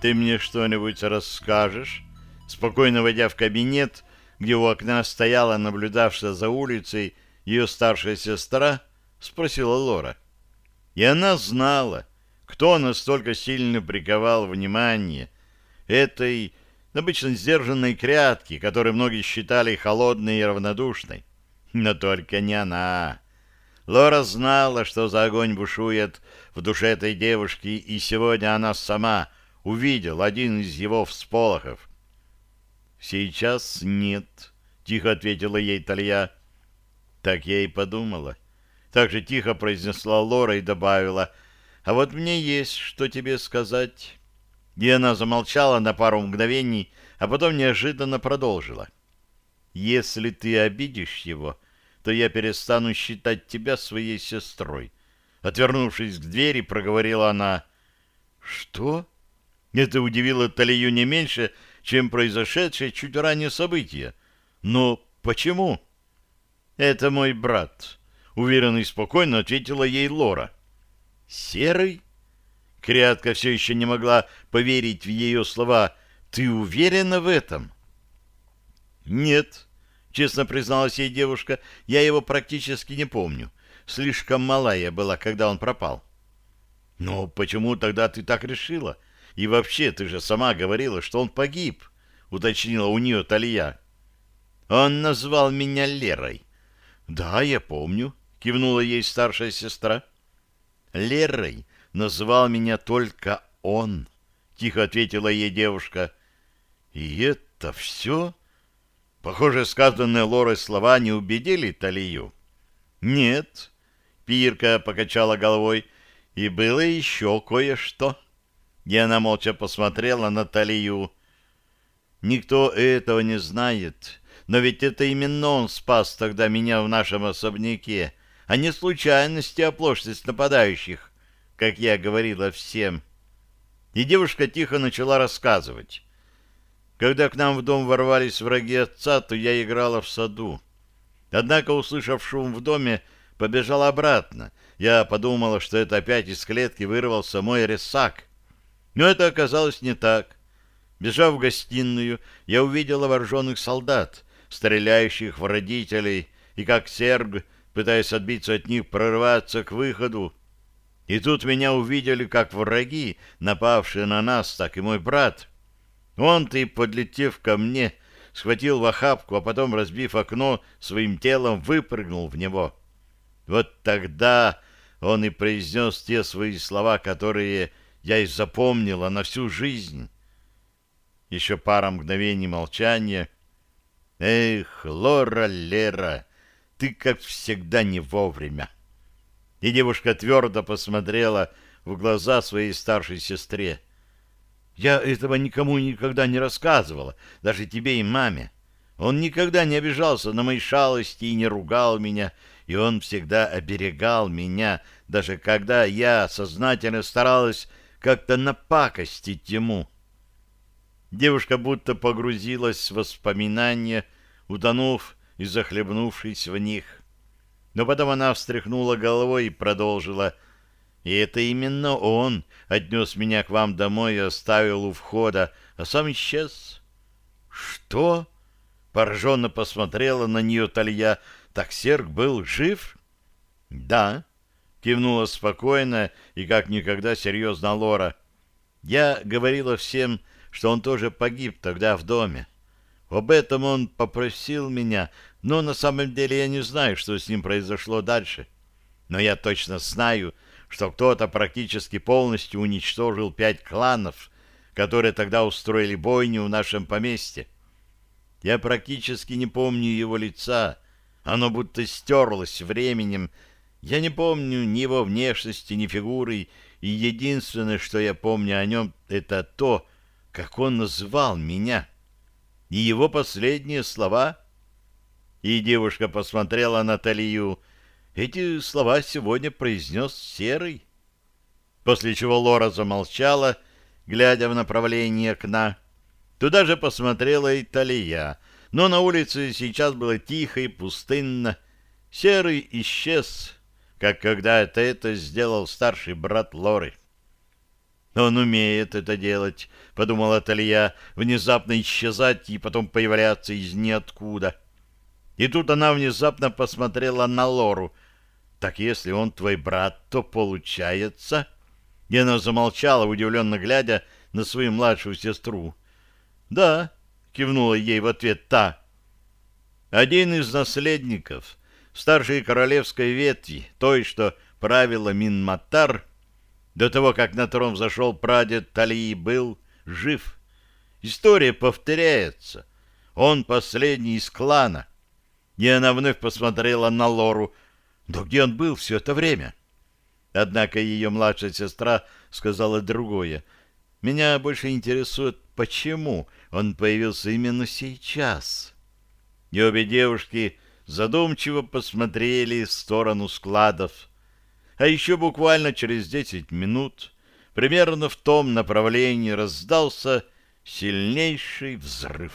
ты мне что-нибудь расскажешь?» Спокойно войдя в кабинет, где у окна стояла наблюдавшая за улицей ее старшая сестра, спросила Лора. И она знала, кто настолько сильно приковал внимание этой обычно сдержанной крятки, которую многие считали холодной и равнодушной. Но только не она. Лора знала, что за огонь бушует в душе этой девушки, и сегодня она сама увидела один из его всполохов. «Сейчас нет», — тихо ответила ей Талья. Так я и подумала. Так же тихо произнесла Лора и добавила, «А вот мне есть что тебе сказать». И она замолчала на пару мгновений, а потом неожиданно продолжила. «Если ты обидишь его, то я перестану считать тебя своей сестрой». Отвернувшись к двери, проговорила она. «Что?» Это удивило Талию не меньше, чем произошедшее чуть ранее событие. «Но почему?» «Это мой брат», — уверенно и спокойно ответила ей Лора. «Серый?» Крятка все еще не могла поверить в ее слова. «Ты уверена в этом?» «Нет», — честно призналась ей девушка, — «я его практически не помню. Слишком мала я была, когда он пропал». «Но почему тогда ты так решила? И вообще, ты же сама говорила, что он погиб», — уточнила у нее Талия. «Он назвал меня Лерой». «Да, я помню», — кивнула ей старшая сестра. «Лерой называл меня только он», — тихо ответила ей девушка. «И это все?» Похоже, сказанные Лорой слова не убедили Талию. «Нет», — Пирка покачала головой, — «и было еще кое-что». И она молча посмотрела на Талию. «Никто этого не знает, но ведь это именно он спас тогда меня в нашем особняке, а не случайность и оплошность нападающих, как я говорила всем». И девушка тихо начала рассказывать. Когда к нам в дом ворвались враги отца, то я играла в саду. Однако, услышав шум в доме, побежала обратно. Я подумала, что это опять из клетки вырвался мой ресак. Но это оказалось не так. Бежав в гостиную, я увидела вооруженных солдат, стреляющих в родителей, и как серг, пытаясь отбиться от них, прорваться к выходу. И тут меня увидели как враги, напавшие на нас, так и мой брат — он-то и, подлетев ко мне, схватил в охапку, а потом, разбив окно, своим телом выпрыгнул в него. Вот тогда он и произнес те свои слова, которые я и запомнила на всю жизнь. Еще пара мгновений молчания. Эх, Лора Лера, ты, как всегда, не вовремя. И девушка твердо посмотрела в глаза своей старшей сестре. Я этого никому никогда не рассказывала, даже тебе и маме. Он никогда не обижался на мои шалости и не ругал меня, и он всегда оберегал меня, даже когда я сознательно старалась как-то напакостить ему. Девушка будто погрузилась в воспоминания, утонув и захлебнувшись в них. Но потом она встряхнула головой и продолжила — и это именно он отнес меня к вам домой и оставил у входа, а сам исчез. — Что? — пораженно посмотрела на нее Талья. — Так Серг был жив? — Да, — кивнула спокойно и как никогда серьезно Лора. — Я говорила всем, что он тоже погиб тогда в доме. Об этом он попросил меня, но на самом деле я не знаю, что с ним произошло дальше. Но я точно знаю, что кто-то практически полностью уничтожил пять кланов, которые тогда устроили бойню в нашем поместье. Я практически не помню его лица, оно будто стерлось временем. Я не помню ни его внешности, ни фигуры, и единственное, что я помню о нем, это то, как он называл меня. И его последние слова. И девушка посмотрела на Талию, эти слова сегодня произнес Серый. После чего Лора замолчала, глядя в направлении окна. Туда же посмотрела и Талия, но на улице сейчас было тихо и пустынно. Серый исчез, как когда-то это сделал старший брат Лоры. Он умеет это делать, — подумала Талия, внезапно исчезать и потом появляться из ниоткуда. И тут она внезапно посмотрела на Лору. «Так если он твой брат, то получается...» И она замолчала, удивленно глядя на свою младшую сестру. «Да», — кивнула ей в ответ та. «Один из наследников, старшей королевской ветви, той, что правила Минматар, до того, как на трон взошел прадед Талии, был жив. История повторяется. Он последний из клана. И она вновь посмотрела на Лору. Да где он был все это время? Однако ее младшая сестра сказала другое. Меня больше интересует, почему он появился именно сейчас. И обе девушки задумчиво посмотрели в сторону складов. А еще буквально через десять минут, примерно в том направлении, раздался сильнейший взрыв.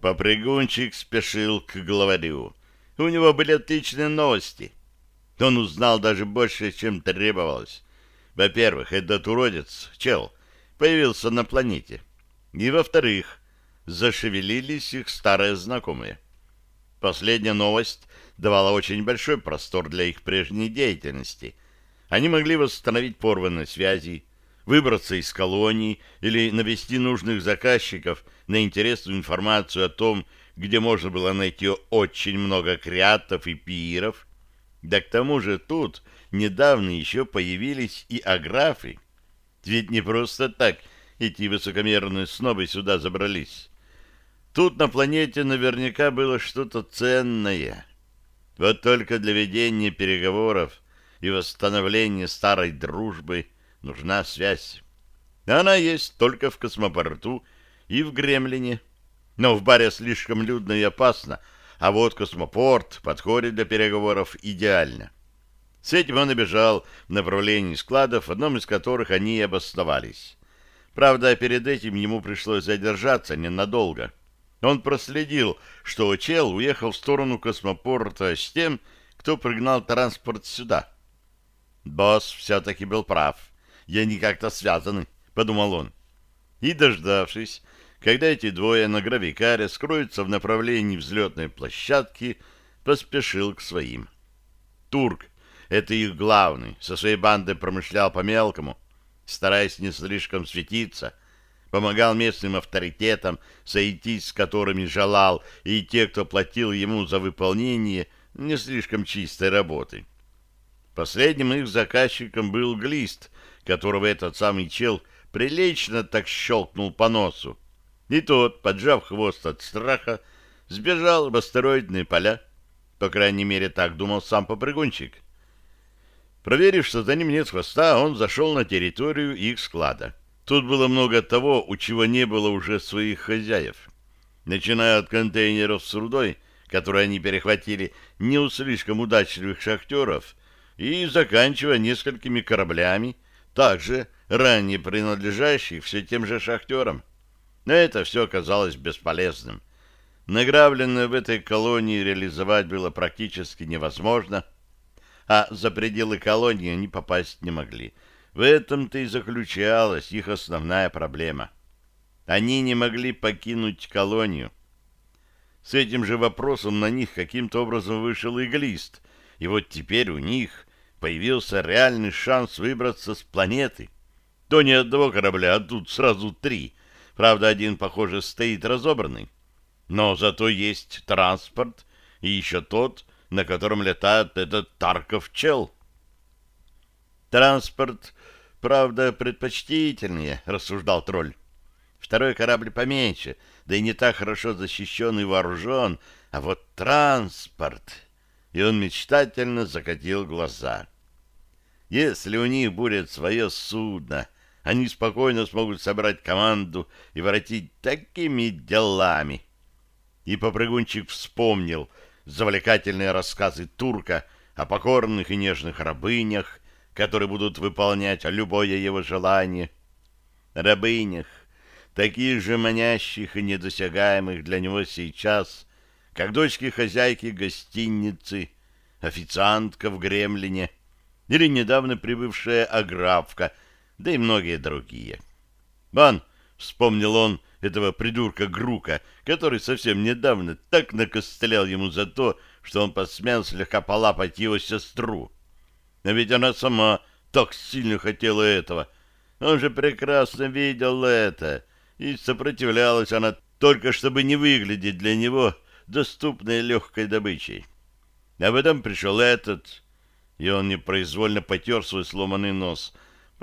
Попрыгунчик спешил к главарю. У него были отличные новости. Он узнал даже больше, чем требовалось. Во-первых, этот уродец, чел, появился на планете. И, во-вторых, зашевелились их старые знакомые. Последняя новость давала очень большой простор для их прежней деятельности. Они могли восстановить порванные связи, выбраться из колонии или навести нужных заказчиков на интересную информацию о том, где можно было найти очень много креатов и пииров. Да к тому же тут недавно еще появились и аграфы, ведь не просто так эти высокомерные снобы сюда забрались. Тут на планете наверняка было что-то ценное. Вот только для ведения переговоров и восстановления старой дружбы нужна связь. Она есть только в космопорту и в Гремлине. Но в баре слишком людно и опасно, а вот космопорт подходит для переговоров идеально. С этим он и в направлении складов, в одном из которых они и обосновались. Правда, перед этим ему пришлось задержаться ненадолго. Он проследил, что чел уехал в сторону космопорта с тем, кто пригнал транспорт сюда. Босс все-таки был прав. Я не как-то связаны, подумал он. И, дождавшись, когда эти двое на гравикаре скроются в направлении взлетной площадки, поспешил к своим. Турк это их главный, со своей бандой промышлял по-мелкому, стараясь не слишком светиться, помогал местным авторитетам, сойтись с которыми желал, и те, кто платил ему за выполнение не слишком чистой работы. Последним их заказчиком был Глист, которого этот самый чел прилично так щелкнул по носу. И тот, поджав хвост от страха, сбежал в астероидные поля. По крайней мере, так думал сам попрыгунчик. Проверив, что за ним нет хвоста, он зашел на территорию их склада. Тут было много того, у чего не было уже своих хозяев. Начиная от контейнеров с рудой, которые они перехватили не у слишком удачливых шахтеров, и заканчивая несколькими кораблями, также ранее принадлежащих все тем же шахтерам. Но это все оказалось бесполезным. Награбленное в этой колонии реализовать было практически невозможно — а за пределы колонии они попасть не могли. В этом-то и заключалась их основная проблема. Они не могли покинуть колонию. С этим же вопросом на них каким-то образом вышел иглист, и вот теперь у них появился реальный шанс выбраться с планеты. То не одного корабля, а тут сразу три. Правда, один, похоже, стоит разобранный. Но зато есть транспорт и еще тот, на котором летает этот Тарков-чел. Транспорт, правда, предпочтительнее, рассуждал тролль. Второй корабль поменьше, да и не так хорошо защищен и вооружен, а вот транспорт... И он мечтательно закатил глаза. Если у них будет свое судно, они спокойно смогут собрать команду и воротить такими делами. И попрыгунчик вспомнил — завлекательные рассказы турка о покорных и нежных рабынях, которые будут выполнять любое его желание. Рабынях, таких же манящих и недосягаемых для него сейчас, как дочки хозяйки гостиницы, официантка в Гремлине или недавно прибывшая Аграфка, да и многие другие. «Вон!» — вспомнил он этого придурка Грука, который совсем недавно так накостылял ему за то, что он посмел слегка полапать его сестру. Но ведь она сама так сильно хотела этого. Он же прекрасно видел это, и сопротивлялась она только чтобы не выглядеть для него доступной легкой добычей. А потом пришел этот, и он непроизвольно потер свой сломанный нос.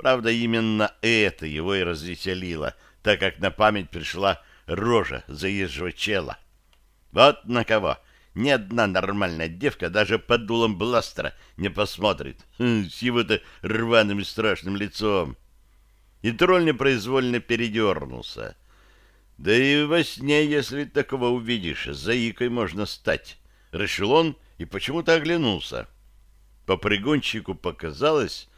Правда, именно это его и развеселило, так как на память пришла рожа заезжего чела. Вот на кого ни одна нормальная девка даже под дулом бластера не посмотрит хм, с его-то рваным и страшным лицом. И тролль непроизвольно передернулся. Да и во сне, если такого увидишь, заикой можно стать. Решил он и почему-то оглянулся. По прыгунчику показалось,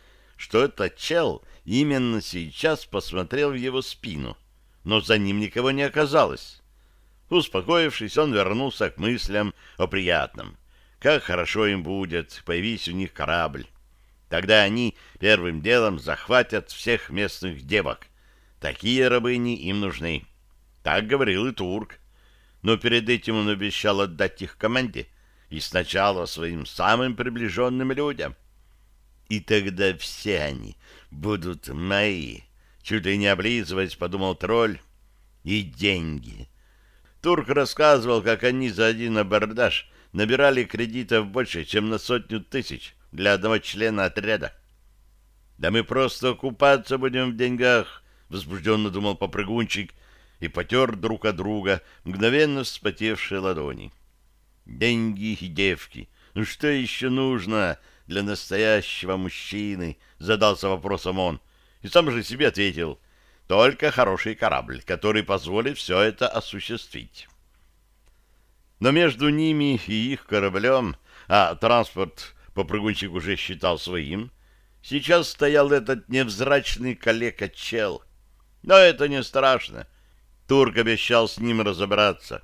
что этот чел именно сейчас посмотрел в его спину, но за ним никого не оказалось. Успокоившись, он вернулся к мыслям о приятном. Как хорошо им будет, появись у них корабль. Тогда они первым делом захватят всех местных девок. Такие рабыни им нужны. Так говорил и турк. Но перед этим он обещал отдать их команде и сначала своим самым приближенным людям. И тогда все они будут мои. Чуть ли не облизываясь, подумал тролль. И деньги. Турк рассказывал, как они за один абордаж набирали кредитов больше, чем на сотню тысяч для одного члена отряда. «Да мы просто купаться будем в деньгах», — возбужденно думал попрыгунчик и потер друг от друга мгновенно вспотевшие ладони. «Деньги и девки. Ну что еще нужно для настоящего мужчины?» — задался вопросом он. И сам же себе ответил — только хороший корабль, который позволит все это осуществить. Но между ними и их кораблем, а транспорт попрыгунчик уже считал своим, сейчас стоял этот невзрачный калека-чел. Но это не страшно. Турк обещал с ним разобраться.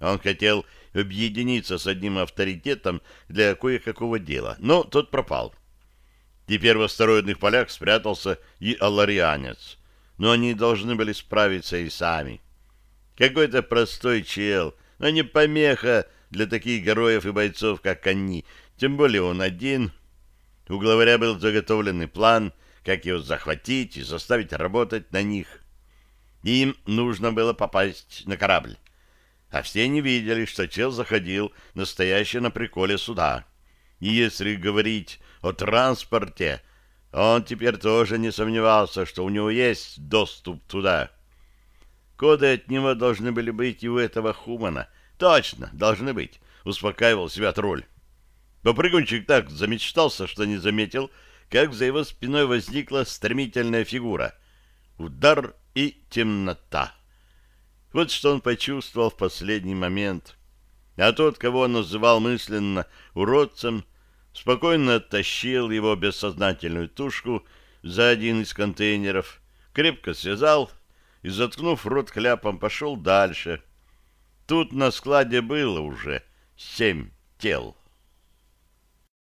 Он хотел объединиться с одним авторитетом для кое-какого дела, но тот пропал. Теперь в астероидных полях спрятался и аларианец — но они должны были справиться и сами. Какой-то простой чел, но не помеха для таких героев и бойцов, как они, тем более он один. У главаря был заготовленный план, как его захватить и заставить работать на них. Им нужно было попасть на корабль. А все не видели, что чел заходил настоящее на приколе суда. И если говорить о транспорте, он теперь тоже не сомневался, что у него есть доступ туда. Коды от него должны были быть и у этого Хумана. Точно, должны быть, успокаивал себя тролль. Попрыгунчик так замечтался, что не заметил, как за его спиной возникла стремительная фигура. Удар и темнота. Вот что он почувствовал в последний момент. А тот, кого он называл мысленно уродцем, спокойно оттащил его бессознательную тушку за один из контейнеров, крепко связал и, заткнув рот кляпом, пошел дальше. Тут на складе было уже семь тел.